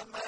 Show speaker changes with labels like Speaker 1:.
Speaker 1: Amen.